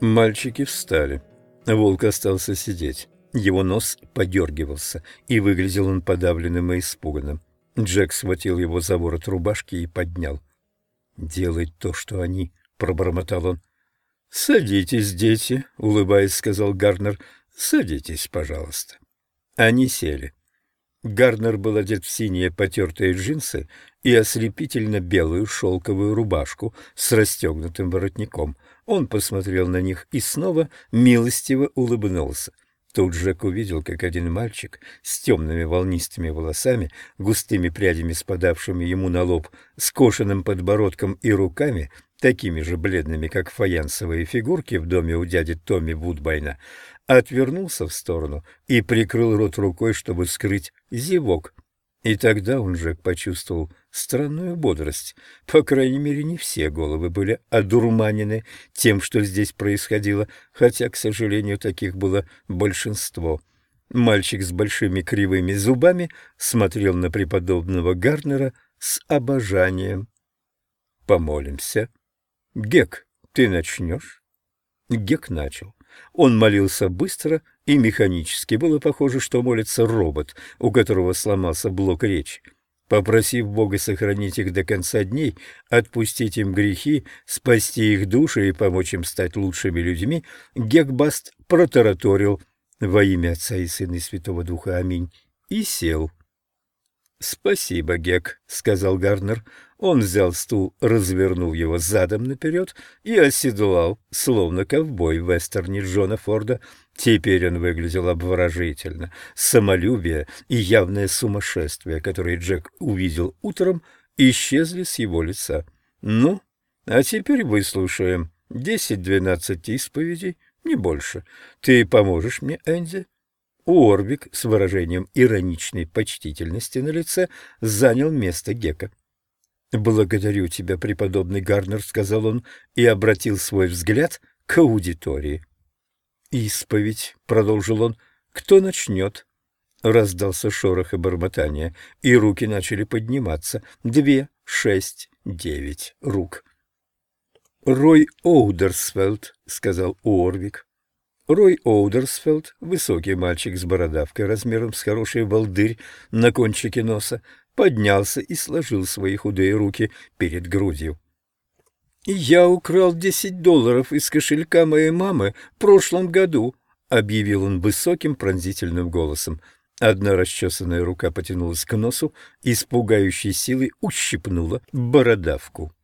Мальчики встали. Волк остался сидеть. Его нос подергивался, и выглядел он подавленным и испуганным. Джек схватил его за ворот рубашки и поднял. «Делай то, что они», — пробормотал он. «Садитесь, дети», — улыбаясь, сказал Гарнер. «Садитесь, пожалуйста». Они сели. Гарнер был одет в синие потертые джинсы и ослепительно белую шелковую рубашку с расстегнутым воротником. Он посмотрел на них и снова милостиво улыбнулся. Тут Джек увидел, как один мальчик с темными волнистыми волосами, густыми прядями, спадавшими ему на лоб, скошенным подбородком и руками, такими же бледными, как фаянсовые фигурки в доме у дяди Томми Вудбайна, отвернулся в сторону и прикрыл рот рукой, чтобы скрыть зевок. И тогда он же почувствовал странную бодрость. По крайней мере, не все головы были одурманены тем, что здесь происходило, хотя, к сожалению, таких было большинство. Мальчик с большими кривыми зубами смотрел на преподобного Гарнера с обожанием. «Помолимся. Гек, ты начнешь?» Гек начал. Он молился быстро и механически. Было похоже, что молится робот, у которого сломался блок речи. Попросив Бога сохранить их до конца дней, отпустить им грехи, спасти их души и помочь им стать лучшими людьми, Гекбаст протараторил во имя Отца и Сына и Святого Духа. Аминь. И сел. «Спасибо, Гек», — сказал Гарнер. Он взял стул, развернул его задом наперед и оседлал, словно ковбой в вестерне Джона Форда. Теперь он выглядел обворожительно. Самолюбие и явное сумасшествие, которые Джек увидел утром, исчезли с его лица. «Ну, а теперь выслушаем. Десять-двенадцать исповедей, не больше. Ты поможешь мне, Энди?» Уорбик с выражением ироничной почтительности на лице занял место Гека. «Благодарю тебя, преподобный Гарнер», — сказал он и обратил свой взгляд к аудитории. «Исповедь», — продолжил он, — «кто начнет?» Раздался шорох и бормотание, и руки начали подниматься. Две, шесть, девять рук. «Рой Оудерсфелд», — сказал Уорвик. Рой Оудерсфелд, высокий мальчик с бородавкой размером с хороший волдырь на кончике носа, поднялся и сложил свои худые руки перед грудью. «Я украл десять долларов из кошелька моей мамы в прошлом году», — объявил он высоким пронзительным голосом. Одна расчесанная рука потянулась к носу и с пугающей силой ущипнула бородавку.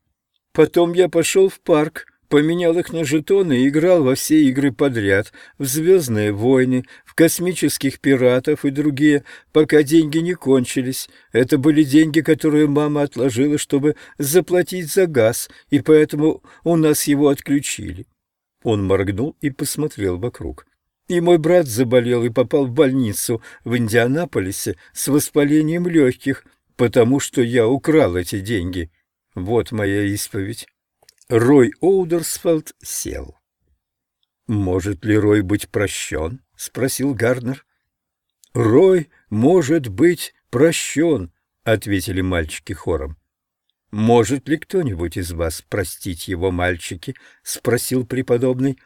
«Потом я пошел в парк поменял их на жетоны и играл во все игры подряд, в «Звездные войны», в «Космических пиратов» и другие, пока деньги не кончились. Это были деньги, которые мама отложила, чтобы заплатить за газ, и поэтому у нас его отключили. Он моргнул и посмотрел вокруг. И мой брат заболел и попал в больницу в Индианаполисе с воспалением легких, потому что я украл эти деньги. Вот моя исповедь. Рой Оудерсфелд сел. «Может ли Рой быть прощен?» — спросил Гарнер. «Рой может быть прощен», — ответили мальчики хором. «Может ли кто-нибудь из вас простить его, мальчики?» — спросил преподобный.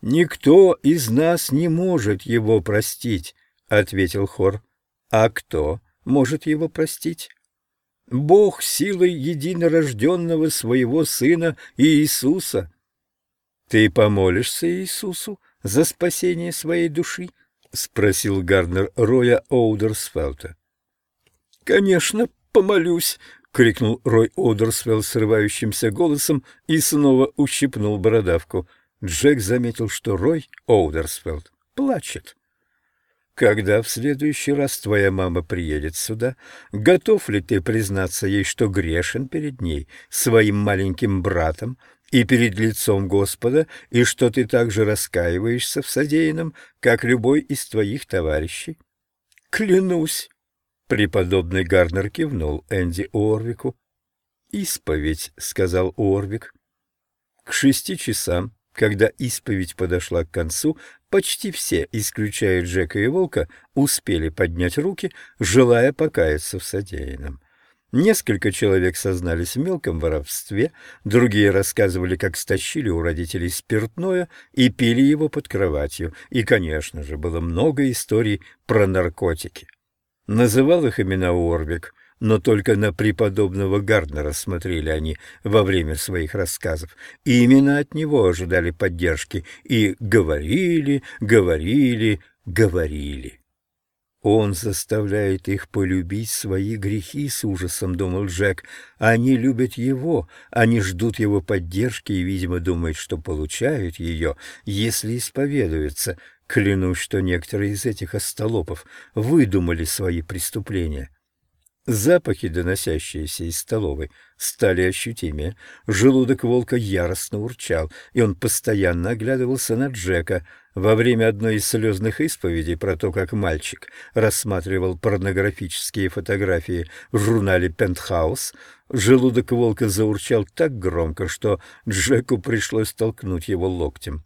«Никто из нас не может его простить», — ответил хор. «А кто может его простить?» Бог силой единорожденного своего Сына Иисуса. «Ты помолишься Иисусу за спасение своей души?» — спросил Гарнер Роя Оудерсфелта. «Конечно, помолюсь!» — крикнул Рой Оудерсфелд срывающимся голосом и снова ущипнул бородавку. Джек заметил, что Рой Оудерсфелд плачет. Когда в следующий раз твоя мама приедет сюда, готов ли ты признаться ей, что грешен перед ней, своим маленьким братом, и перед лицом Господа, и что ты также раскаиваешься в содеянном, как любой из твоих товарищей? Клянусь! Преподобный Гарнер кивнул Энди Орвику. «Исповедь», — сказал Орвик. К шести часам когда исповедь подошла к концу, почти все, исключая Джека и Волка, успели поднять руки, желая покаяться в содеянном. Несколько человек сознались в мелком воровстве, другие рассказывали, как стащили у родителей спиртное и пили его под кроватью. И, конечно же, было много историй про наркотики. Называл их имена Уорбик, но только на преподобного Гарднера смотрели они во время своих рассказов, и именно от него ожидали поддержки, и говорили, говорили, говорили. Он заставляет их полюбить свои грехи, с ужасом думал Джек. Они любят его, они ждут его поддержки и, видимо, думают, что получают ее, если исповедуются. Клянусь, что некоторые из этих остолопов выдумали свои преступления. Запахи, доносящиеся из столовой, стали ощутимее. Желудок волка яростно урчал, и он постоянно оглядывался на Джека — во время одной из слезных исповедей про то, как мальчик рассматривал порнографические фотографии в журнале «Пентхаус», желудок волка заурчал так громко, что Джеку пришлось толкнуть его локтем.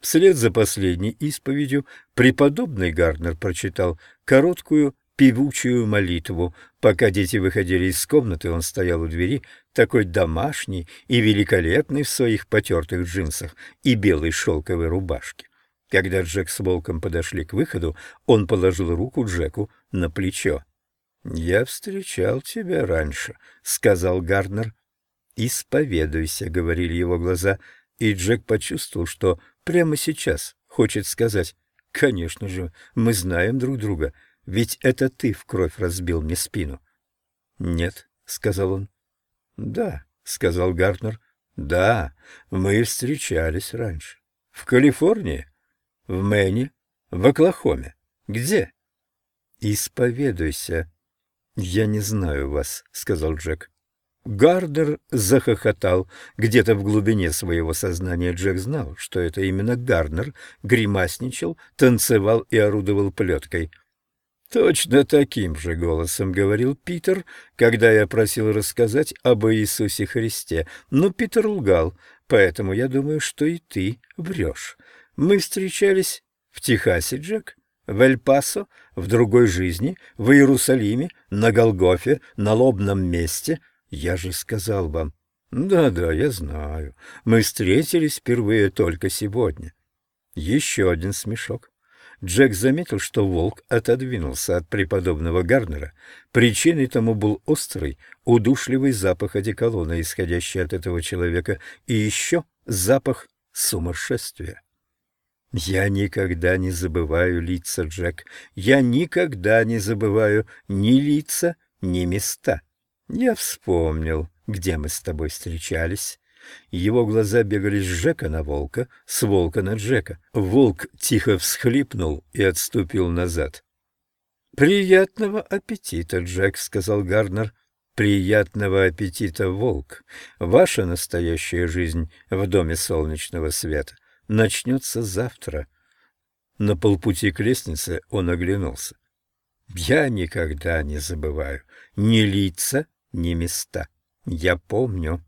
Вслед за последней исповедью преподобный Гарднер прочитал короткую певучую молитву. Пока дети выходили из комнаты, он стоял у двери, такой домашний и великолепный в своих потертых джинсах и белой шелковой рубашке. Когда Джек с Волком подошли к выходу, он положил руку Джеку на плечо. «Я встречал тебя раньше», — сказал Гарднер. «Исповедуйся», — говорили его глаза, и Джек почувствовал, что прямо сейчас хочет сказать, «Конечно же, мы знаем друг друга, ведь это ты в кровь разбил мне спину». «Нет», — сказал он. «Да», — сказал Гартнер. «Да, мы встречались раньше. В Калифорнии?» В Мэне? В Оклахоме? Где? Исповедуйся. Я не знаю вас, сказал Джек. Гардер захохотал. Где-то в глубине своего сознания Джек знал, что это именно Гарнер гримасничал, танцевал и орудовал плеткой. Точно таким же голосом говорил Питер, когда я просил рассказать об Иисусе Христе. Но Питер лгал, поэтому я думаю, что и ты врешь. Мы встречались в Техасе, Джек, в Эль-Пасо, в другой жизни, в Иерусалиме, на Голгофе, на лобном месте. Я же сказал вам. Да-да, я знаю. Мы встретились впервые только сегодня. Еще один смешок. Джек заметил, что волк отодвинулся от преподобного Гарнера. Причиной тому был острый, удушливый запах одеколона, исходящий от этого человека, и еще запах сумасшествия. Я никогда не забываю лица, Джек. Я никогда не забываю ни лица, ни места. Я вспомнил, где мы с тобой встречались. Его глаза бегали с Джека на волка, с волка на Джека. Волк тихо всхлипнул и отступил назад. «Приятного аппетита, Джек», — сказал Гарнер. «Приятного аппетита, волк. Ваша настоящая жизнь в доме солнечного света начнется завтра. На полпути к лестнице он оглянулся. Я никогда не забываю ни лица, ни места. Я помню.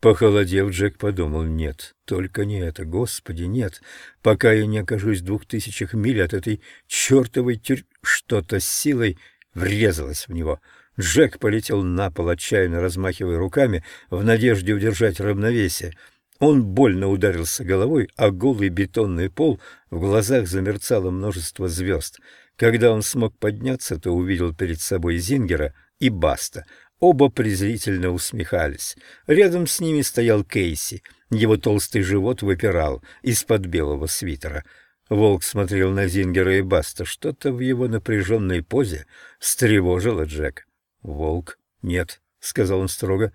Похолодев, Джек подумал, нет, только не это, Господи, нет, пока я не окажусь в двух тысячах миль от этой чертовой тюрь... Что-то с силой врезалось в него. Джек полетел на пол, отчаянно размахивая руками, в надежде удержать равновесие. Он больно ударился головой, а голый бетонный пол в глазах замерцало множество звезд. Когда он смог подняться, то увидел перед собой Зингера и Баста. Оба презрительно усмехались. Рядом с ними стоял Кейси. Его толстый живот выпирал из-под белого свитера. Волк смотрел на Зингера и Баста. Что-то в его напряженной позе встревожило Джек. «Волк? Нет», — сказал он строго.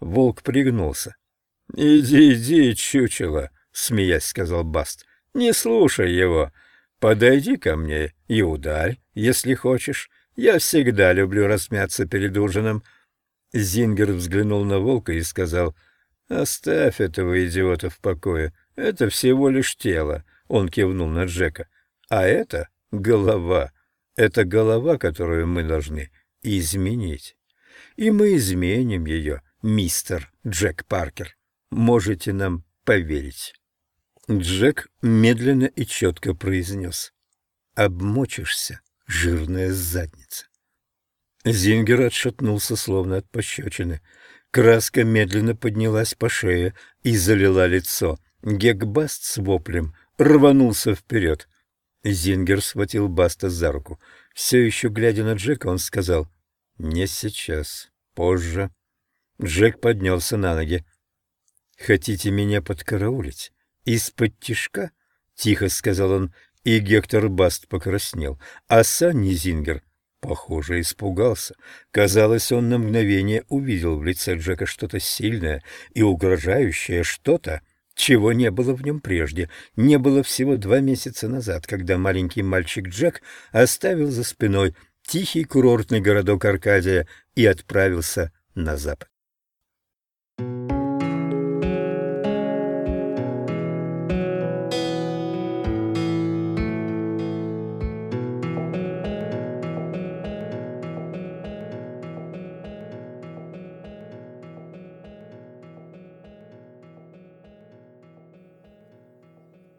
Волк пригнулся. «Иди, иди, чучело», — смеясь сказал Баст. «Не слушай его. Подойди ко мне и ударь, если хочешь. Я всегда люблю размяться перед ужином». Зингер взглянул на волка и сказал, «Оставь этого идиота в покое. Это всего лишь тело», — он кивнул на Джека. «А это голова. Это голова, которую мы должны изменить. И мы изменим ее, мистер Джек Паркер» можете нам поверить. Джек медленно и четко произнес. «Обмочишься, жирная задница». Зингер отшатнулся, словно от пощечины. Краска медленно поднялась по шее и залила лицо. Гекбаст с воплем рванулся вперед. Зингер схватил Баста за руку. Все еще глядя на Джека, он сказал «Не сейчас, позже». Джек поднялся на ноги. «Хотите меня подкараулить? Из-под тишка?» — тихо сказал он, и Гектор Баст покраснел, а Санни Зингер Похоже, испугался. Казалось, он на мгновение увидел в лице Джека что-то сильное и угрожающее, что-то, чего не было в нем прежде. Не было всего два месяца назад, когда маленький мальчик Джек оставил за спиной тихий курортный городок Аркадия и отправился на запад.